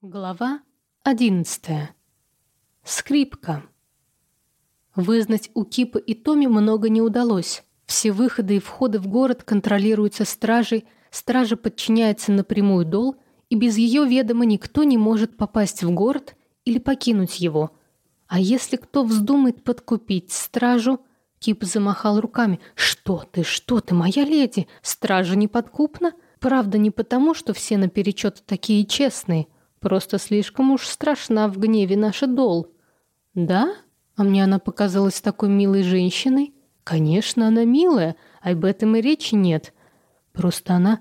Глава одиннадцатая. Скрипка. Вызнать у Кипа и Томи много не удалось. Все выходы и входы в город контролируются стражей, стража подчиняется напрямую Дол, и без ее ведома никто не может попасть в город или покинуть его. А если кто вздумает подкупить стражу, Кип замахал руками. «Что ты, что ты, моя леди? Стража неподкупна? Правда, не потому, что все наперечет такие честные». Просто слишком уж страшна в гневе наша Дол. Да? А мне она показалась такой милой женщиной. Конечно, она милая, а об этом и речи нет. Просто она,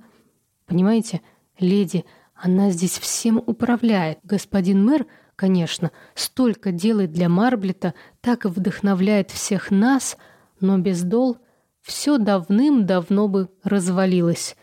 понимаете, леди, она здесь всем управляет. Господин мэр, конечно, столько делает для Марблета, так и вдохновляет всех нас, но без Дол все давным-давно бы развалилось.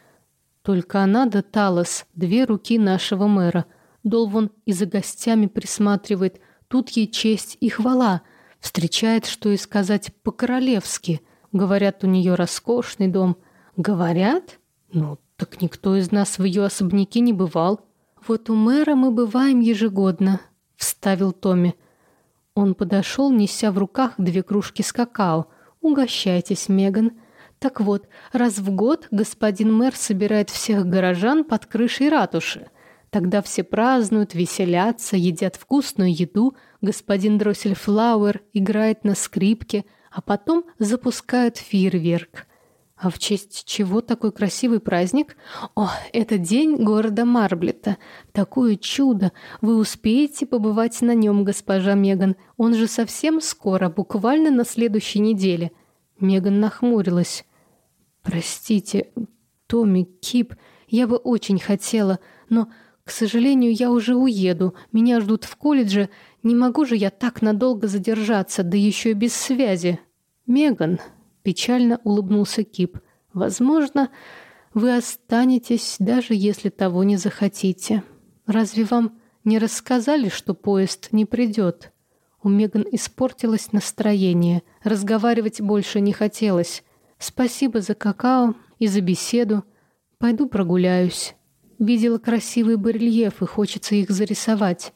Только она да Талос, две руки нашего мэра — Долвон и за гостями присматривает. Тут ей честь и хвала. Встречает, что и сказать, по-королевски. Говорят, у нее роскошный дом. Говорят? Ну, так никто из нас в ее особняке не бывал. Вот у мэра мы бываем ежегодно, вставил Томми. Он подошел, неся в руках две кружки с какао. «Угощайтесь, Меган». Так вот, раз в год господин мэр собирает всех горожан под крышей ратуши. Тогда все празднуют, веселятся, едят вкусную еду, господин Дроссельфлауэр играет на скрипке, а потом запускают фейерверк. А в честь чего такой красивый праздник? О, это день города Марблета. Такое чудо! Вы успеете побывать на нем, госпожа Меган. Он же совсем скоро, буквально на следующей неделе. Меган нахмурилась. Простите, Томми, Кип, я бы очень хотела, но к сожалению, я уже уеду. Меня ждут в колледже. Не могу же я так надолго задержаться, да еще и без связи. Меган, печально улыбнулся Кип. Возможно, вы останетесь, даже если того не захотите. Разве вам не рассказали, что поезд не придет? У Меган испортилось настроение. Разговаривать больше не хотелось. Спасибо за какао и за беседу. Пойду прогуляюсь. Видела красивые барельефы, хочется их зарисовать.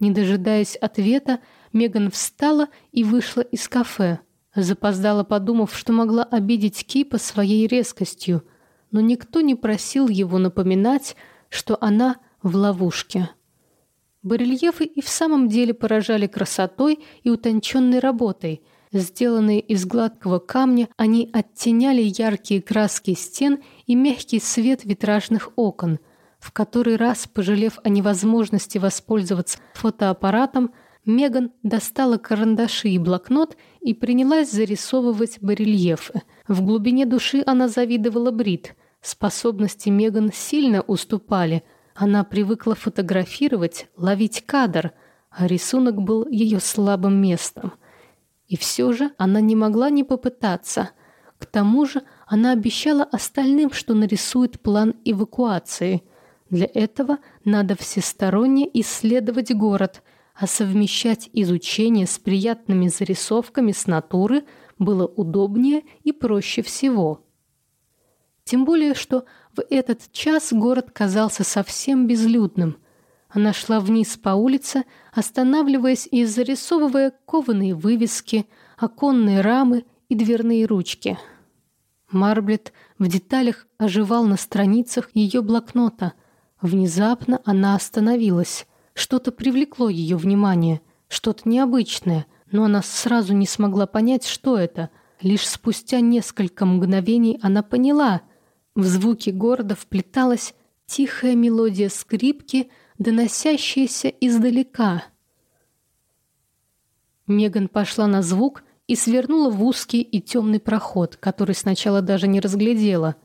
Не дожидаясь ответа, Меган встала и вышла из кафе. Запоздала, подумав, что могла обидеть Кипа своей резкостью, но никто не просил его напоминать, что она в ловушке. Барельефы и в самом деле поражали красотой и утонченной работой. Сделанные из гладкого камня, они оттеняли яркие краски стен и мягкий свет витражных окон – в который раз, пожалев о невозможности воспользоваться фотоаппаратом, Меган достала карандаши и блокнот и принялась зарисовывать барельефы. В глубине души она завидовала Брит. Способности Меган сильно уступали. Она привыкла фотографировать, ловить кадр, а рисунок был ее слабым местом. И все же она не могла не попытаться. К тому же она обещала остальным, что нарисует план эвакуации – для этого надо всесторонне исследовать город, а совмещать изучение с приятными зарисовками с натуры было удобнее и проще всего. Тем более, что в этот час город казался совсем безлюдным. Она шла вниз по улице, останавливаясь и зарисовывая кованые вывески, оконные рамы и дверные ручки. Марблет в деталях оживал на страницах ее блокнота – Внезапно она остановилась. Что-то привлекло ее внимание, что-то необычное, но она сразу не смогла понять, что это. Лишь спустя несколько мгновений она поняла. В звуки города вплеталась тихая мелодия скрипки, доносящаяся издалека. Меган пошла на звук и свернула в узкий и темный проход, который сначала даже не разглядела –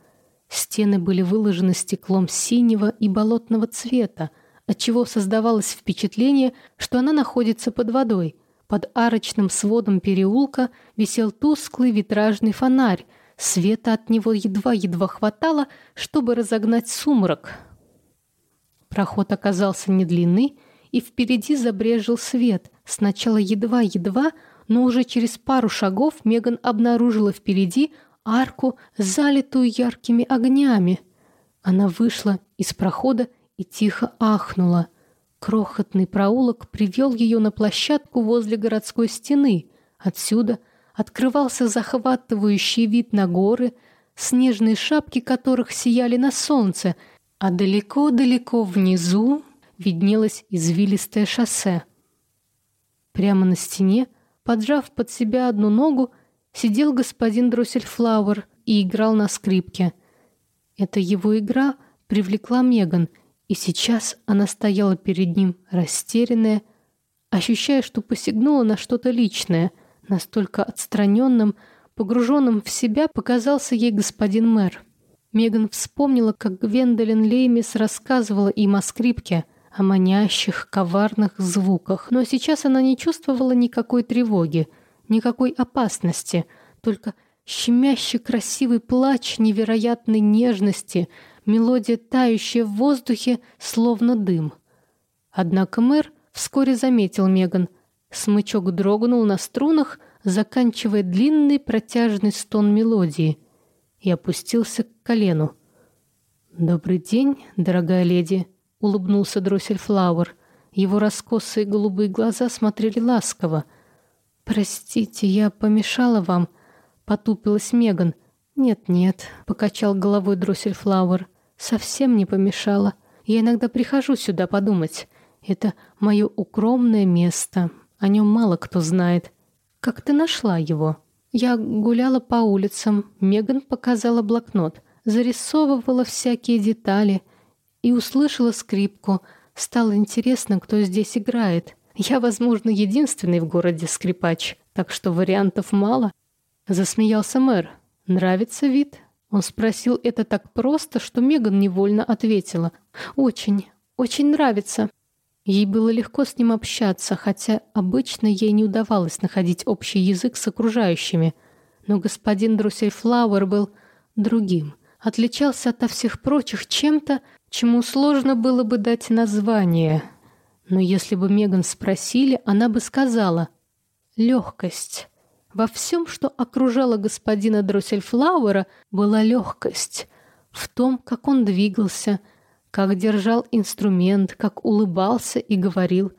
Стены были выложены стеклом синего и болотного цвета, отчего создавалось впечатление, что она находится под водой. Под арочным сводом переулка висел тусклый витражный фонарь. Света от него едва-едва хватало, чтобы разогнать сумрак. Проход оказался недлинный, и впереди забрежил свет. Сначала едва-едва, но уже через пару шагов Меган обнаружила впереди арку, залитую яркими огнями. Она вышла из прохода и тихо ахнула. Крохотный проулок привел ее на площадку возле городской стены. Отсюда открывался захватывающий вид на горы, снежные шапки которых сияли на солнце, а далеко-далеко внизу виднелось извилистое шоссе. Прямо на стене, поджав под себя одну ногу, сидел господин Дроссельфлауэр и играл на скрипке. Эта его игра привлекла Меган, и сейчас она стояла перед ним, растерянная, ощущая, что посягнула на что-то личное, настолько отстраненным, погруженным в себя показался ей господин мэр. Меган вспомнила, как Гвендолин Леймис рассказывала им о скрипке, о манящих, коварных звуках, но сейчас она не чувствовала никакой тревоги, никакой опасности, только щемящий красивый плач невероятной нежности, мелодия, тающая в воздухе, словно дым. Однако мэр вскоре заметил Меган. Смычок дрогнул на струнах, заканчивая длинный протяжный стон мелодии — и опустился к колену. «Добрый день, дорогая леди», — улыбнулся Дроссельфлауэр. Его раскосые голубые глаза смотрели ласково. «Простите, я помешала вам», — потупилась Меган. «Нет-нет», — покачал головой Дроссельфлауэр. «Совсем не помешала. Я иногда прихожу сюда подумать. Это мое укромное место. О нем мало кто знает. Как ты нашла его?» Я гуляла по улицам, Меган показала блокнот, зарисовывала всякие детали и услышала скрипку. Стало интересно, кто здесь играет. Я, возможно, единственный в городе скрипач, так что вариантов мало. Засмеялся мэр. Нравится вид? Он спросил это так просто, что Меган невольно ответила. «Очень, очень нравится». Ей было легко с ним общаться, хотя обычно ей не удавалось находить общий язык с окружающими. Но господин Друссельфлауэр был другим, отличался от всех прочих чем-то, чему сложно было бы дать название. Но если бы Меган спросили, она бы сказала «легкость». Во всем, что окружало господина Дроссельфлауэра, была легкость. В том, как он двигался – как держал инструмент, как улыбался и говорил.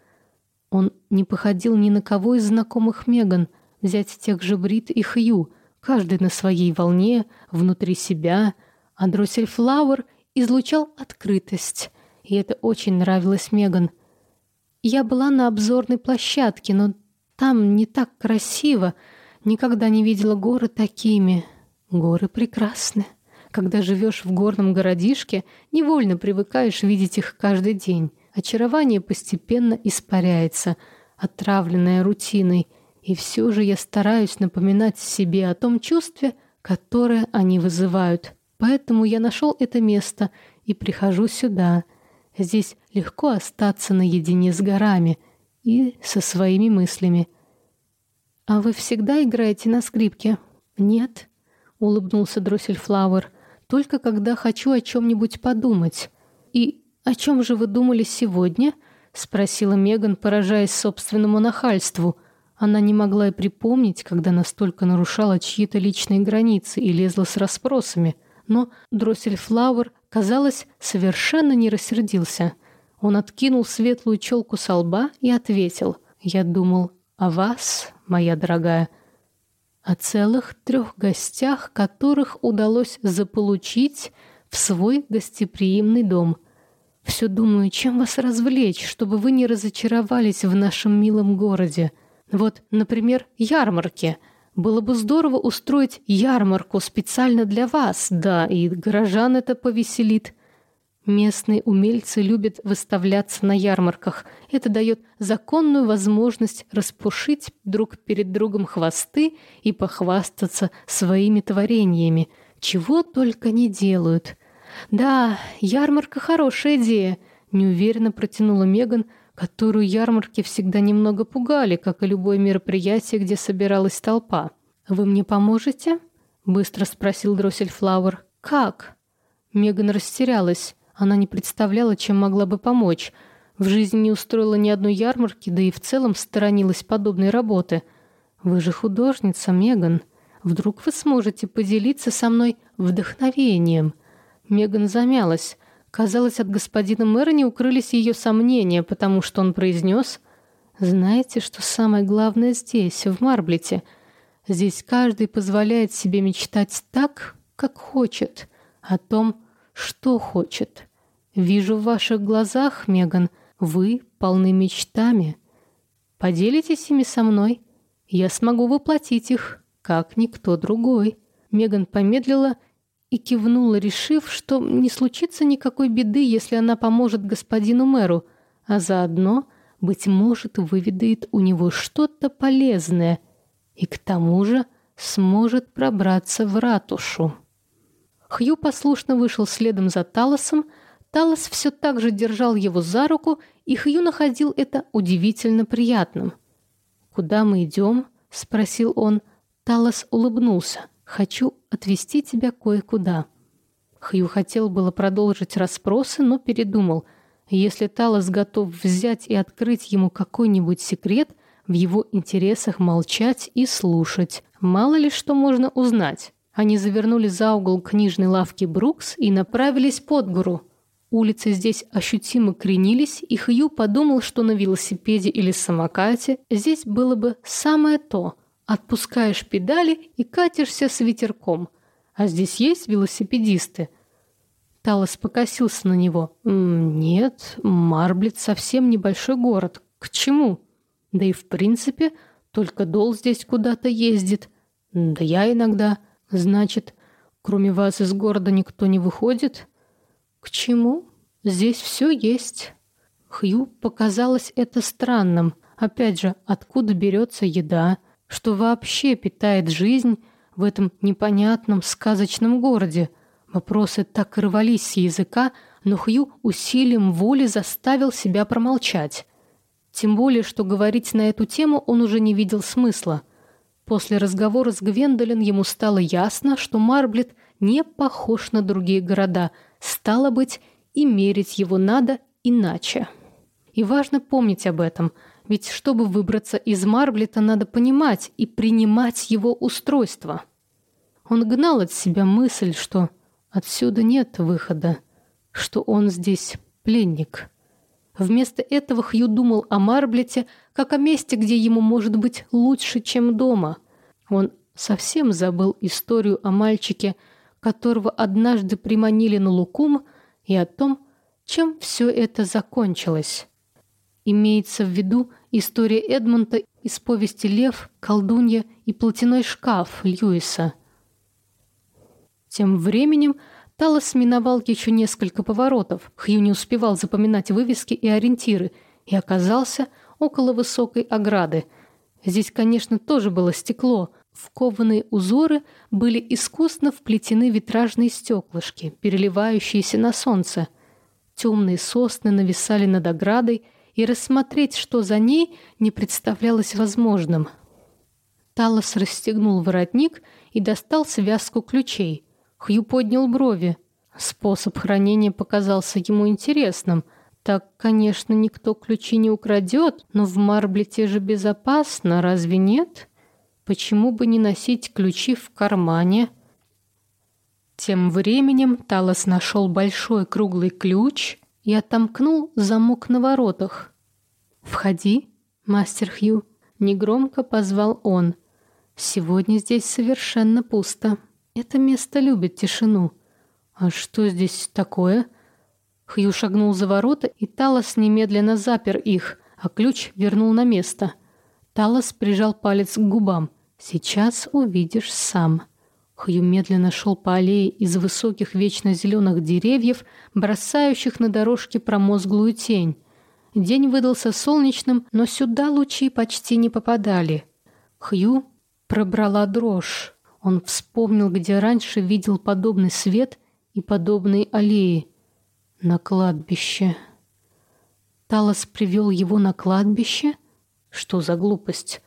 Он не походил ни на кого из знакомых Меган, взять тех же Брит и Хью, каждый на своей волне, внутри себя, а Дроссельфлауэр излучал открытость, и это очень нравилось Меган. Я была на обзорной площадке, но там не так красиво, никогда не видела горы такими. Горы прекрасны. Когда живешь в горном городишке, невольно привыкаешь видеть их каждый день. Очарование постепенно испаряется, отравленное рутиной, и все же я стараюсь напоминать себе о том чувстве, которое они вызывают. Поэтому я нашел это место и прихожу сюда. Здесь легко остаться наедине с горами и со своими мыслями. «А вы всегда играете на скрипке?» «Нет», — улыбнулся Дроссельфлауэр только когда хочу о чем-нибудь подумать. И о чем же вы думали сегодня? спросила Меган, поражаясь собственному нахальству. Она не могла и припомнить, когда настолько нарушала чьи-то личные границы и лезла с расспросами. Но Дроссельфлауэр, казалось, совершенно не рассердился. Он откинул светлую челку со лба и ответил. «Я думал о вас, моя дорогая» о целых трех гостях, которых удалось заполучить в свой гостеприимный дом. Все думаю, чем вас развлечь, чтобы вы не разочаровались в нашем милом городе. Вот, например, ярмарки. Было бы здорово устроить ярмарку специально для вас, да, и горожан это повеселит. Местные умельцы любят выставляться на ярмарках. Это дает законную возможность распушить друг перед другом хвосты и похвастаться своими творениями. Чего только не делают. Да, ярмарка хорошая идея, неуверенно протянула Меган, которую ярмарки всегда немного пугали, как и любое мероприятие, где собиралась толпа. Вы мне поможете? быстро спросил Дроссельфлауэр. Как? Меган растерялась. Она не представляла, чем могла бы помочь. В жизни не устроила ни одной ярмарки, да и в целом сторонилась подобной работы. Вы же художница, Меган. Вдруг вы сможете поделиться со мной вдохновением? Меган замялась. Казалось, от господина мэра не укрылись ее сомнения, потому что он произнес «Знаете, что самое главное здесь, в Марблете? Здесь каждый позволяет себе мечтать так, как хочет, о том, что хочет. Вижу в ваших глазах, Меган, вы полны мечтами. Поделитесь ими со мной. Я смогу воплотить их, как никто другой». Меган помедлила и кивнула, решив, что не случится никакой беды, если она поможет господину мэру, а заодно, быть может, выведает у него что-то полезное и к тому же сможет пробраться в ратушу. Хью послушно вышел следом за Талосом, Талос все так же держал его за руку, и Хью находил это удивительно приятным. «Куда мы идем?» — спросил он. Талос улыбнулся. Хочу отвезти тебя кое-куда». Хью хотел было продолжить расспросы, но передумал. Если Талос готов взять и открыть ему какой-нибудь секрет, в его интересах молчать и слушать. Мало ли что можно узнать. Они завернули за угол книжной лавки Брукс и направились под гору. Улицы здесь ощутимо кренились, и Хью подумал, что на велосипеде или самокате здесь было бы самое то – Отпускаешь педали и катишься с ветерком. А здесь есть велосипедисты?» Талос покосился на него. «Нет, Марблет совсем небольшой город. К чему? Да и в принципе, только Дол здесь куда-то ездит. Да я иногда. Значит, кроме вас из города никто не выходит? К чему? Здесь все есть». Хью показалось это странным. Опять же, откуда берется еда? Что вообще питает жизнь в этом непонятном сказочном городе. Вопросы так рвались с языка, но Хью усилием воли заставил себя промолчать. Тем более, что говорить на эту тему он уже не видел смысла. После разговора с Гвендолин ему стало ясно, что Марблет не похож на другие города. Стало быть, и мерить его надо иначе. И важно помнить об этом – ведь чтобы выбраться из Марблета, надо понимать и принимать его устройство. Он гнал от себя мысль, что отсюда нет выхода, что он здесь пленник. Вместо этого Хью думал о Марблете как о месте, где ему может быть лучше, чем дома. Он совсем забыл историю о мальчике, которого однажды приманили на Лукум, и о том, чем все это закончилось. Имеется в виду История Эдмонта из повести «Лев», «Колдунья» и «Платяной шкаф» Льюиса. Тем временем Талос миновал еще несколько поворотов. Хью не успевал запоминать вывески и ориентиры и оказался около высокой ограды. Здесь, конечно, тоже было стекло. В кованые узоры были искусно вплетены витражные стеклышки, переливающиеся на солнце. Темные сосны нависали над оградой – и рассмотреть, что за ней, не представлялось возможным. Талос расстегнул воротник и достал связку ключей. Хью поднял брови. Способ хранения показался ему интересным. Так, конечно, никто ключи не украдет, но в Марблете же безопасно, разве нет? Почему бы не носить ключи в кармане? Тем временем Талос нашел большой круглый ключ и отомкнул замок на воротах. «Входи, мастер Хью», — негромко позвал он. «Сегодня здесь совершенно пусто. Это место любит тишину». «А что здесь такое?» Хью шагнул за ворота, и Талос немедленно запер их, а ключ вернул на место. Талос прижал палец к губам. «Сейчас увидишь сам». Хью медленно шел по аллее из высоких вечно зеленых деревьев, бросающих на дорожке промозглую тень. День выдался солнечным, но сюда лучи почти не попадали. Хью пробрала дрожь. Он вспомнил, где раньше видел подобный свет и подобные аллеи. На кладбище. Талос привел его на кладбище? Что за глупость?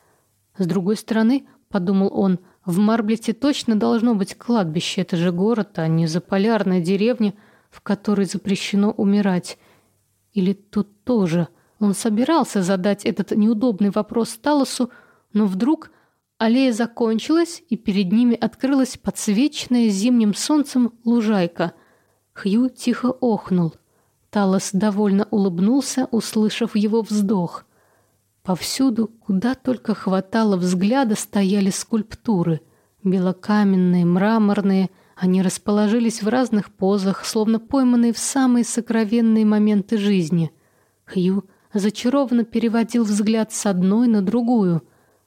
С другой стороны, подумал он, — в Марблете точно должно быть кладбище. Это же город, а не заполярная деревня, в которой запрещено умирать. Или тут тоже. Он собирался задать этот неудобный вопрос Талосу, но вдруг аллея закончилась, и перед ними открылась подсвеченная зимним солнцем лужайка. Хью тихо охнул. Талос довольно улыбнулся, услышав его вздох. Повсюду, куда только хватало взгляда, стояли скульптуры. Белокаменные, мраморные. Они расположились в разных позах, словно пойманные в самые сокровенные моменты жизни. Хью зачарованно переводил взгляд с одной на другую.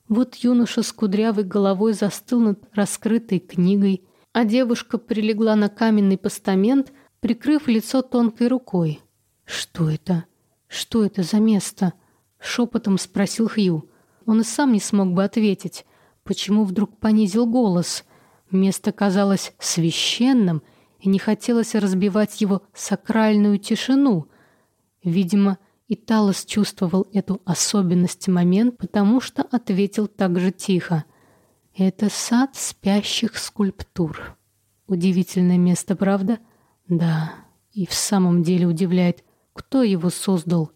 Вот юноша с кудрявой головой застыл над раскрытой книгой, а девушка прилегла на каменный постамент, прикрыв лицо тонкой рукой. «Что это? Что это за место?» — шепотом спросил Хью. Он и сам не смог бы ответить. Почему вдруг понизил голос? Место казалось священным, и не хотелось разбивать его сакральную тишину. Видимо, и Талос чувствовал эту особенность момент, потому что ответил так же тихо. «Это сад спящих скульптур». Удивительное место, правда? Да, и в самом деле удивляет, кто его создал.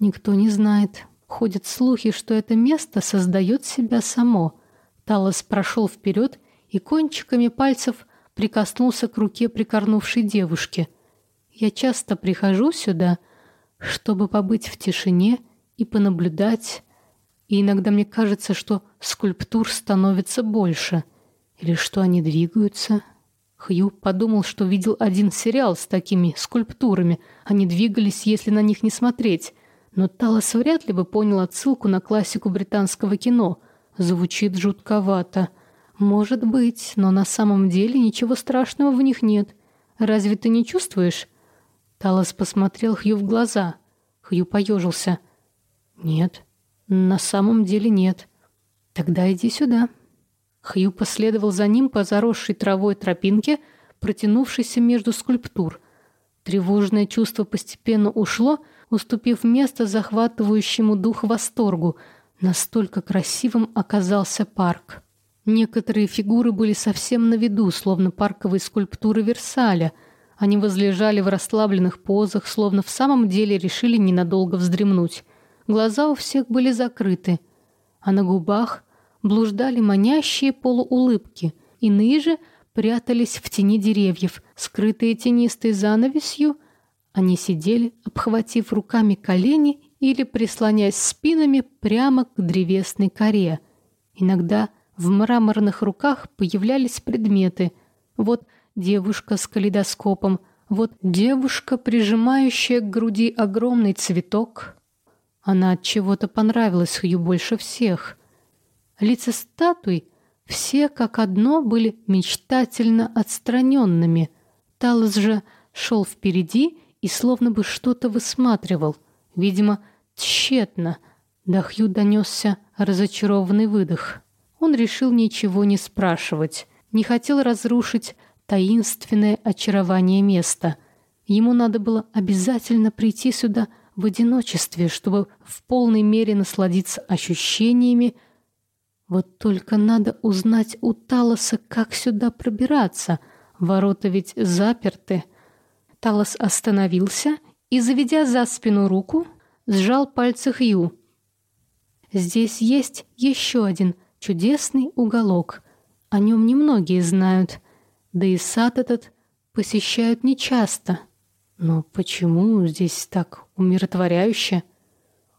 Никто не знает. Ходят слухи, что это место создает себя само. Талос прошел вперед и кончиками пальцев прикоснулся к руке прикорнувшей девушки. «Я часто прихожу сюда», чтобы побыть в тишине и понаблюдать. И иногда мне кажется, что скульптур становится больше, или что они двигаются. Хью подумал, что видел один сериал с такими скульптурами. Они двигались, если на них не смотреть. Но Талос вряд ли бы понял отсылку на классику британского кино. Звучит жутковато. Может быть, но на самом деле ничего страшного в них нет. Разве ты не чувствуешь? Талос посмотрел Хью в глаза. Хью поежился. «Нет, на самом деле нет. Тогда иди сюда». Хью последовал за ним по заросшей травой тропинке, протянувшейся между скульптур. Тревожное чувство постепенно ушло, уступив место захватывающему дух восторгу. Настолько красивым оказался парк. Некоторые фигуры были совсем на виду, словно парковые скульптуры Версаля — они возлежали в расслабленных позах, словно в самом деле решили ненадолго вздремнуть. Глаза у всех были закрыты, а на губах блуждали манящие полуулыбки. Иные же прятались в тени деревьев, скрытые тенистой занавесью. Они сидели, обхватив руками колени или прислоняясь спинами прямо к древесной коре. Иногда в мраморных руках появлялись предметы. Вот девушка с калейдоскопом, вот девушка, прижимающая к груди огромный цветок. Она от чего-то понравилась Хью больше всех. Лица статуй все как одно были мечтательно отстраненными. Талос же шел впереди и словно бы что-то высматривал. Видимо, тщетно. До Хью донесся разочарованный выдох. Он решил ничего не спрашивать, не хотел разрушить таинственное очарование места. Ему надо было обязательно прийти сюда в одиночестве, чтобы в полной мере насладиться ощущениями. Вот только надо узнать у Талоса, как сюда пробираться. Ворота ведь заперты. Талос остановился и, заведя за спину руку, сжал пальцы Хью. Здесь есть еще один чудесный уголок. О нем немногие знают — да и сад этот посещают нечасто. Но почему здесь так умиротворяюще?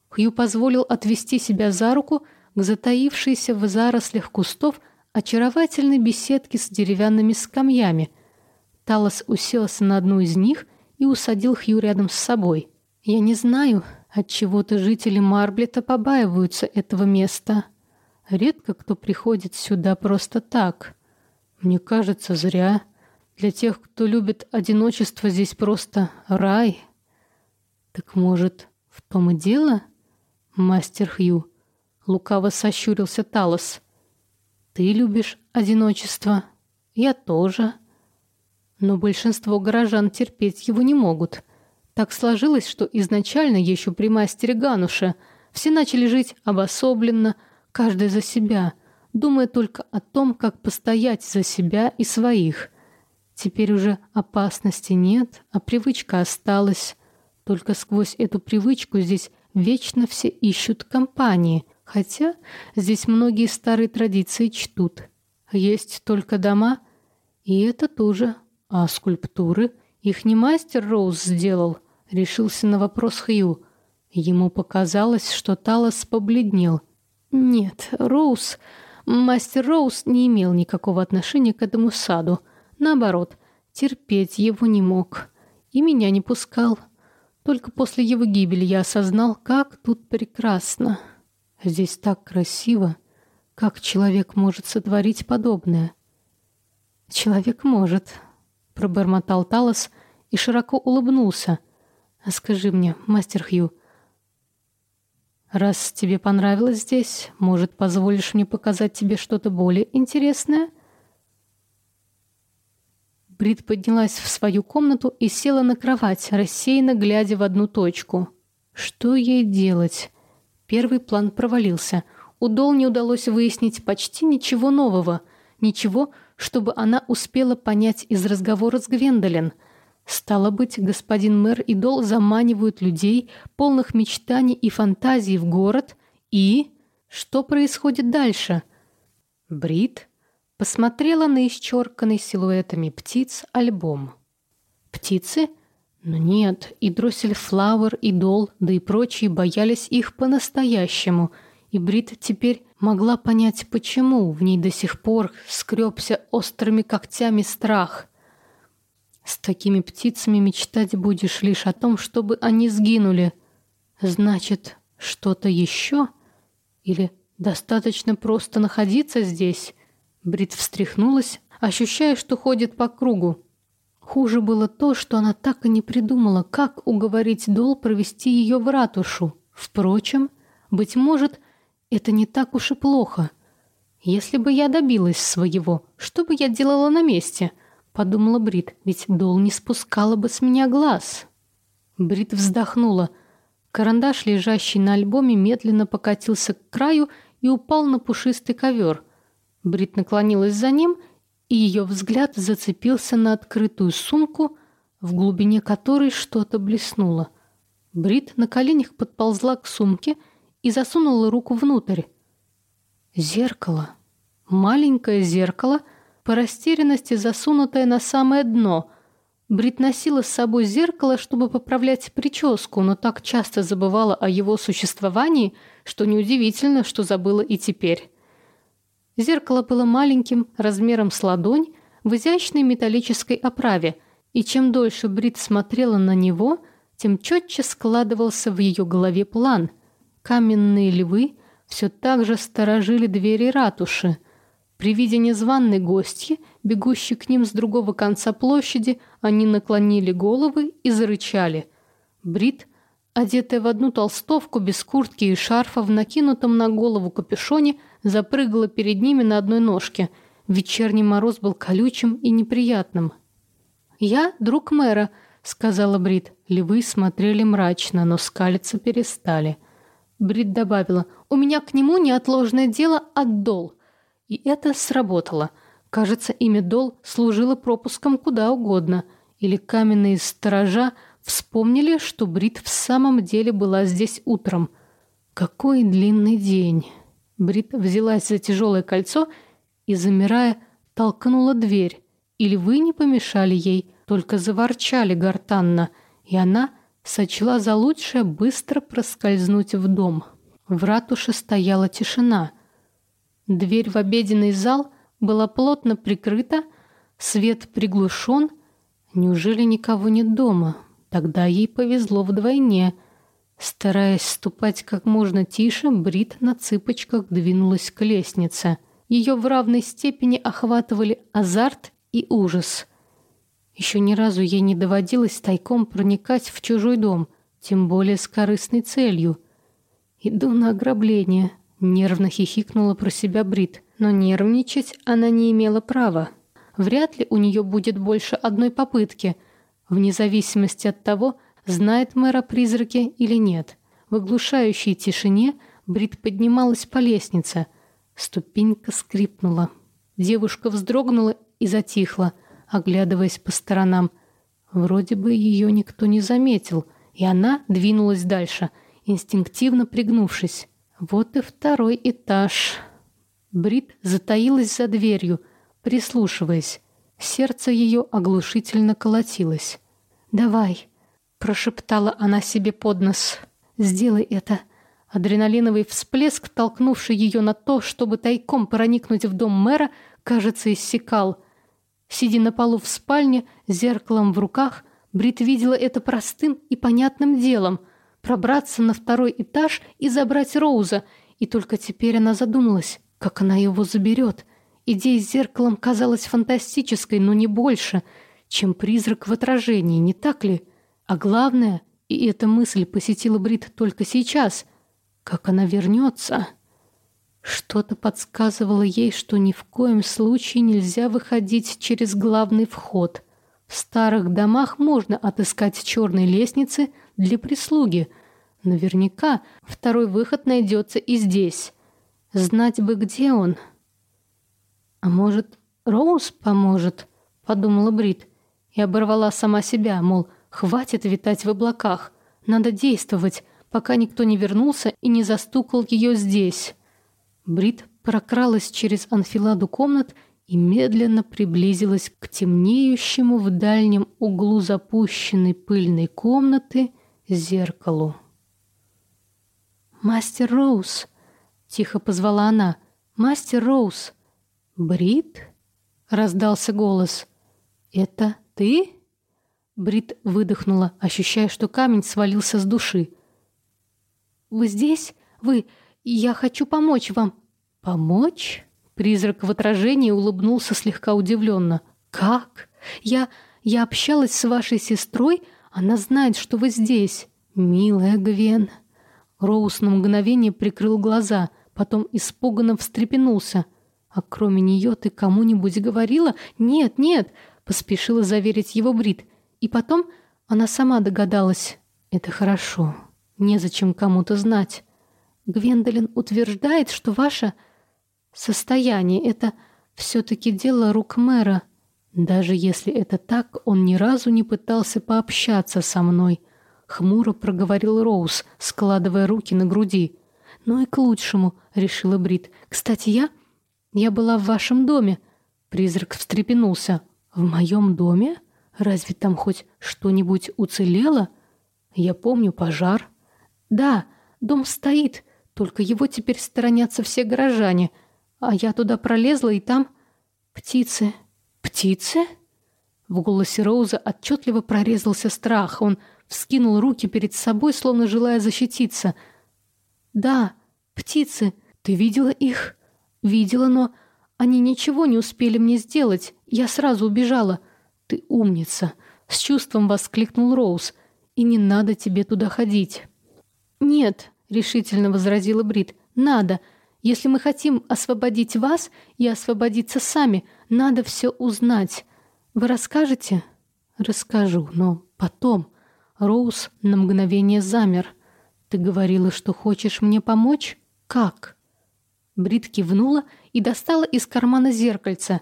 Хью позволил отвести себя за руку к затаившейся в зарослях кустов очаровательной беседке с деревянными скамьями. Талос уселся на одну из них и усадил Хью рядом с собой. «Я не знаю, от чего то жители Марблета побаиваются этого места. Редко кто приходит сюда просто так». Мне кажется, зря. Для тех, кто любит одиночество, здесь просто рай. Так может, в том и дело, мастер Хью? Лукаво сощурился Талос. Ты любишь одиночество? Я тоже. Но большинство горожан терпеть его не могут. Так сложилось, что изначально еще при мастере Гануша все начали жить обособленно, каждый за себя — думая только о том, как постоять за себя и своих. Теперь уже опасности нет, а привычка осталась. Только сквозь эту привычку здесь вечно все ищут компании, хотя здесь многие старые традиции чтут. Есть только дома, и это тоже, а скульптуры Их не мастер Роуз сделал, решился на вопрос Хью. Ему показалось, что Талос побледнел. Нет, Роуз, мастер Роуз не имел никакого отношения к этому саду. Наоборот, терпеть его не мог. И меня не пускал. Только после его гибели я осознал, как тут прекрасно. Здесь так красиво. Как человек может сотворить подобное? Человек может, пробормотал Талос и широко улыбнулся. А скажи мне, мастер Хью, раз тебе понравилось здесь, может, позволишь мне показать тебе что-то более интересное? Брит поднялась в свою комнату и села на кровать, рассеянно глядя в одну точку. Что ей делать? Первый план провалился. У Дол не удалось выяснить почти ничего нового, ничего, чтобы она успела понять из разговора с Гвендолин. Стало быть, господин мэр и Дол заманивают людей, полных мечтаний и фантазий, в город, и... Что происходит дальше? Брит посмотрела на исчерканный силуэтами птиц альбом. Птицы? Но нет, и Дроссель Флауэр, и Дол, да и прочие боялись их по-настоящему — и Брит теперь могла понять, почему в ней до сих пор скребся острыми когтями страх. С такими птицами мечтать будешь лишь о том, чтобы они сгинули. Значит, что-то еще? Или достаточно просто находиться здесь? Брит встряхнулась, ощущая, что ходит по кругу. Хуже было то, что она так и не придумала, как уговорить Дол провести ее в ратушу. Впрочем, быть может, это не так уж и плохо. Если бы я добилась своего, что бы я делала на месте? Подумала Брит, ведь Дол не спускала бы с меня глаз. Брит вздохнула. Карандаш, лежащий на альбоме, медленно покатился к краю и упал на пушистый ковер. Брит наклонилась за ним, и ее взгляд зацепился на открытую сумку, в глубине которой что-то блеснуло. Брит на коленях подползла к сумке и, и засунула руку внутрь. Зеркало. Маленькое зеркало, по растерянности засунутое на самое дно. Брит носила с собой зеркало, чтобы поправлять прическу, но так часто забывала о его существовании, что неудивительно, что забыла и теперь. Зеркало было маленьким, размером с ладонь, в изящной металлической оправе, и чем дольше Брит смотрела на него, тем четче складывался в ее голове план — Каменные львы все так же сторожили двери ратуши. При виде незваной гостьи, бегущей к ним с другого конца площади, они наклонили головы и зарычали. Брит, одетая в одну толстовку без куртки и шарфа в накинутом на голову капюшоне, запрыгала перед ними на одной ножке. Вечерний мороз был колючим и неприятным. «Я друг мэра», — сказала Брит. Львы смотрели мрачно, но скалиться перестали. Брит добавила, «У меня к нему неотложное дело от Дол». И это сработало. Кажется, имя Дол служило пропуском куда угодно. Или каменные сторожа вспомнили, что Брит в самом деле была здесь утром. Какой длинный день. Брит взялась за тяжелое кольцо и, замирая, толкнула дверь. Или вы не помешали ей, только заворчали гортанно, и она сочла за лучшее быстро проскользнуть в дом. В ратуше стояла тишина. Дверь в обеденный зал была плотно прикрыта, свет приглушен. Неужели никого нет дома? Тогда ей повезло вдвойне. Стараясь ступать как можно тише, Брит на цыпочках двинулась к лестнице. Ее в равной степени охватывали азарт и ужас — еще ни разу ей не доводилось тайком проникать в чужой дом, тем более с корыстной целью. «Иду на ограбление», — нервно хихикнула про себя Брит, но нервничать она не имела права. Вряд ли у нее будет больше одной попытки, вне зависимости от того, знает мэр о призраке или нет. В оглушающей тишине Брит поднималась по лестнице. Ступенька скрипнула. Девушка вздрогнула и затихла — оглядываясь по сторонам. Вроде бы ее никто не заметил, и она двинулась дальше, инстинктивно пригнувшись. Вот и второй этаж. Брит затаилась за дверью, прислушиваясь. Сердце ее оглушительно колотилось. давай», — прошептала она себе под нос. «Сделай это». Адреналиновый всплеск, толкнувший ее на то, чтобы тайком проникнуть в дом мэра, кажется, иссякал. Сидя на полу в спальне, зеркалом в руках, Брит видела это простым и понятным делом — пробраться на второй этаж и забрать Роуза, и только теперь она задумалась, как она его заберет. Идея с зеркалом казалась фантастической, но не больше, чем призрак в отражении, не так ли? А главное, и эта мысль посетила Брит только сейчас — как она вернется? Что-то подсказывало ей, что ни в коем случае нельзя выходить через главный вход. В старых домах можно отыскать черные лестницы для прислуги. Наверняка второй выход найдется и здесь. Знать бы, где он. А может, Роуз поможет? Подумала Брит и оборвала сама себя, мол, хватит витать в облаках. Надо действовать пока никто не вернулся и не застукал ее здесь. Брит прокралась через анфиладу комнат и медленно приблизилась к темнеющему в дальнем углу запущенной пыльной комнаты зеркалу. «Мастер Роуз!» — тихо позвала она. «Мастер Роуз!» «Брит?» — раздался голос. «Это ты?» Брит выдохнула, ощущая, что камень свалился с души. «Вы здесь? Вы... Я хочу помочь вам». «Помочь?» Призрак в отражении улыбнулся слегка удивленно. «Как? Я... Я общалась с вашей сестрой, она знает, что вы здесь. Милая Гвен». Роуз на мгновение прикрыл глаза, потом испуганно встрепенулся. «А кроме нее ты кому-нибудь говорила?» «Нет, нет!» — поспешила заверить его Брит. И потом она сама догадалась. «Это хорошо. Незачем кому-то знать. Гвендолин утверждает, что ваше состояние — это все-таки дело рук мэра. Даже если это так, он ни разу не пытался пообщаться со мной. Хмуро проговорил Роуз, складывая руки на груди. «Ну и к лучшему», — решила Брит. «Кстати, я... Я была в вашем доме». Призрак встрепенулся. «В моем доме? Разве там хоть что-нибудь уцелело? Я помню пожар». Да, дом стоит, только его теперь сторонятся все горожане. А я туда пролезла, и там... Птицы. Птицы? В голосе Роуза отчетливо прорезался страх. Он вскинул руки перед собой, словно желая защититься. «Да, птицы. Ты видела их?» «Видела, но они ничего не успели мне сделать. Я сразу убежала». «Ты умница!» — с чувством воскликнул Роуз. «И не надо тебе туда ходить». «Нет», — решительно возразила Брит, — «надо. Если мы хотим освободить вас и освободиться сами, надо все узнать. Вы расскажете?» «Расскажу, но потом». Роуз на мгновение замер. «Ты говорила, что хочешь мне помочь? Как?» Брит кивнула и достала из кармана зеркальце.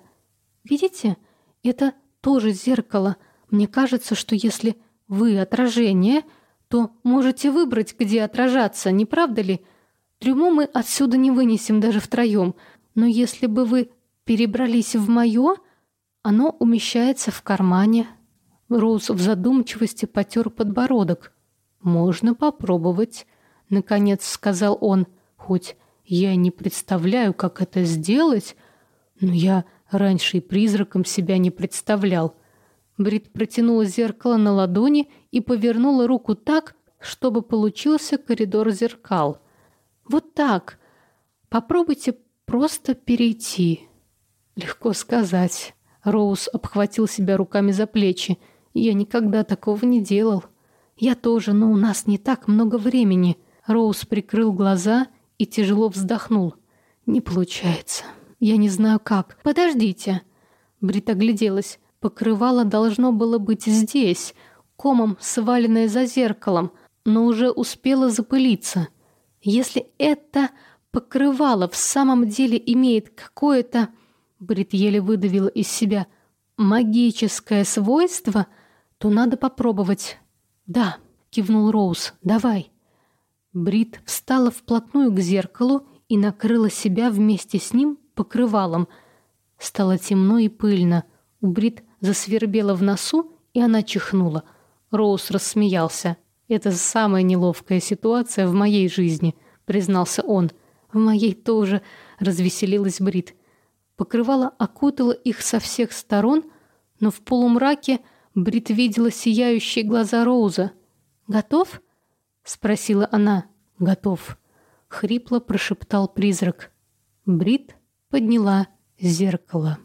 «Видите? Это тоже зеркало. Мне кажется, что если вы отражение, то можете выбрать, где отражаться, не правда ли? Трюму мы отсюда не вынесем даже втроем, но если бы вы перебрались в мое, оно умещается в кармане». Роуз в задумчивости потер подбородок. «Можно попробовать», — наконец сказал он. «Хоть я не представляю, как это сделать, но я раньше и призраком себя не представлял. Брит протянула зеркало на ладони и повернула руку так, чтобы получился коридор зеркал. «Вот так. Попробуйте просто перейти». «Легко сказать». Роуз обхватил себя руками за плечи. «Я никогда такого не делал». «Я тоже, но у нас не так много времени». Роуз прикрыл глаза и тяжело вздохнул. «Не получается. Я не знаю как. Подождите». Брит огляделась. Покрывало должно было быть здесь, комом сваленное за зеркалом, но уже успело запылиться. Если это покрывало в самом деле имеет какое-то, Брит еле выдавила из себя, магическое свойство, то надо попробовать. «Да», — кивнул Роуз, — «давай». Брит встала вплотную к зеркалу и накрыла себя вместе с ним покрывалом. Стало темно и пыльно. У Брит засвербело в носу, и она чихнула. Роуз рассмеялся. «Это самая неловкая ситуация в моей жизни», — признался он. «В моей тоже», — развеселилась Брит. Покрывало окутало их со всех сторон, но в полумраке Брит видела сияющие глаза Роуза. «Готов?» — спросила она. «Готов», — хрипло прошептал призрак. Брит подняла зеркало.